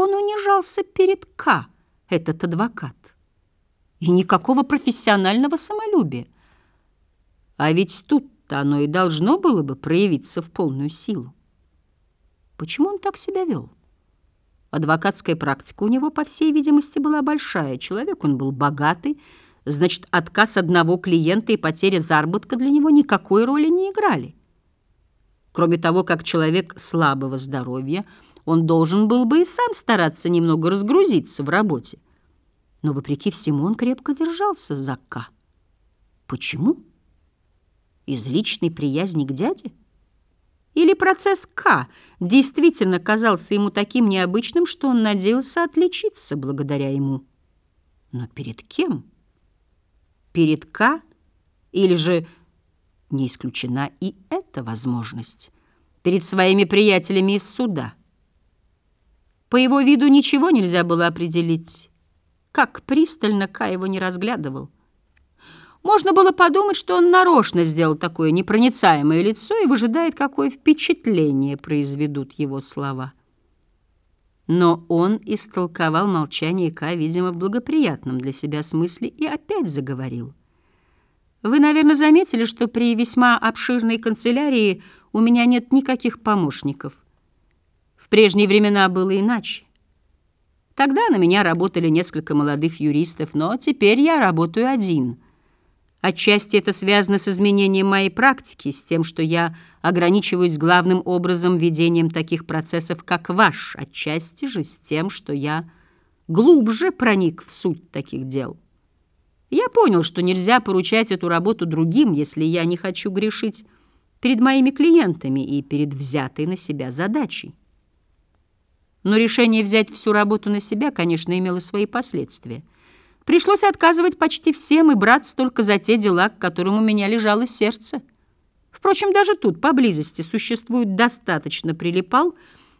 он унижался перед К, этот адвокат. И никакого профессионального самолюбия. А ведь тут-то оно и должно было бы проявиться в полную силу. Почему он так себя вел? Адвокатская практика у него, по всей видимости, была большая. Человек он был богатый, значит, отказ одного клиента и потеря заработка для него никакой роли не играли. Кроме того, как человек слабого здоровья, он должен был бы и сам стараться немного разгрузиться в работе. Но, вопреки всему, он крепко держался за К. Почему? Из личной приязни к дяде? Или процесс К действительно казался ему таким необычным, что он надеялся отличиться благодаря ему? Но перед кем? Перед К? Или же не исключена и эта возможность? Перед своими приятелями из суда? По его виду ничего нельзя было определить. Как пристально К его не разглядывал. Можно было подумать, что он нарочно сделал такое непроницаемое лицо и выжидает, какое впечатление произведут его слова. Но он истолковал молчание Ка, видимо, в благоприятном для себя смысле и опять заговорил. «Вы, наверное, заметили, что при весьма обширной канцелярии у меня нет никаких помощников. В прежние времена было иначе. Тогда на меня работали несколько молодых юристов, но теперь я работаю один — Отчасти это связано с изменением моей практики, с тем, что я ограничиваюсь главным образом ведением таких процессов, как ваш, отчасти же с тем, что я глубже проник в суть таких дел. Я понял, что нельзя поручать эту работу другим, если я не хочу грешить перед моими клиентами и перед взятой на себя задачей. Но решение взять всю работу на себя, конечно, имело свои последствия — Пришлось отказывать почти всем и браться только за те дела, к которым у меня лежало сердце. Впрочем, даже тут, поблизости, существует достаточно прилипал,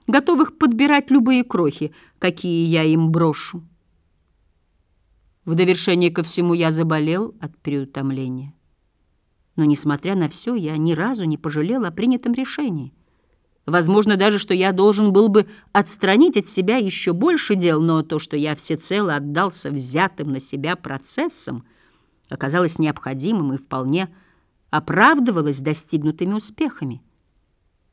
готовых подбирать любые крохи, какие я им брошу. В довершение ко всему я заболел от переутомления. Но, несмотря на все, я ни разу не пожалел о принятом решении. Возможно даже, что я должен был бы отстранить от себя еще больше дел, но то, что я всецело отдался взятым на себя процессам, оказалось необходимым и вполне оправдывалось достигнутыми успехами.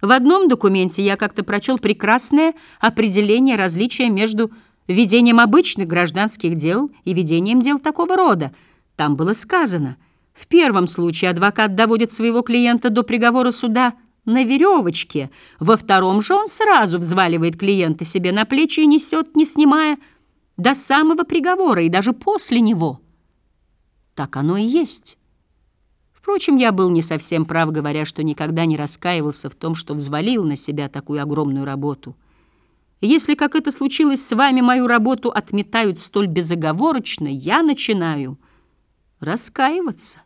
В одном документе я как-то прочел прекрасное определение различия между ведением обычных гражданских дел и ведением дел такого рода. Там было сказано, в первом случае адвокат доводит своего клиента до приговора суда – на веревочке. Во втором же он сразу взваливает клиента себе на плечи и несет, не снимая, до самого приговора и даже после него. Так оно и есть. Впрочем, я был не совсем прав, говоря, что никогда не раскаивался в том, что взвалил на себя такую огромную работу. Если, как это случилось с вами, мою работу отметают столь безоговорочно, я начинаю раскаиваться.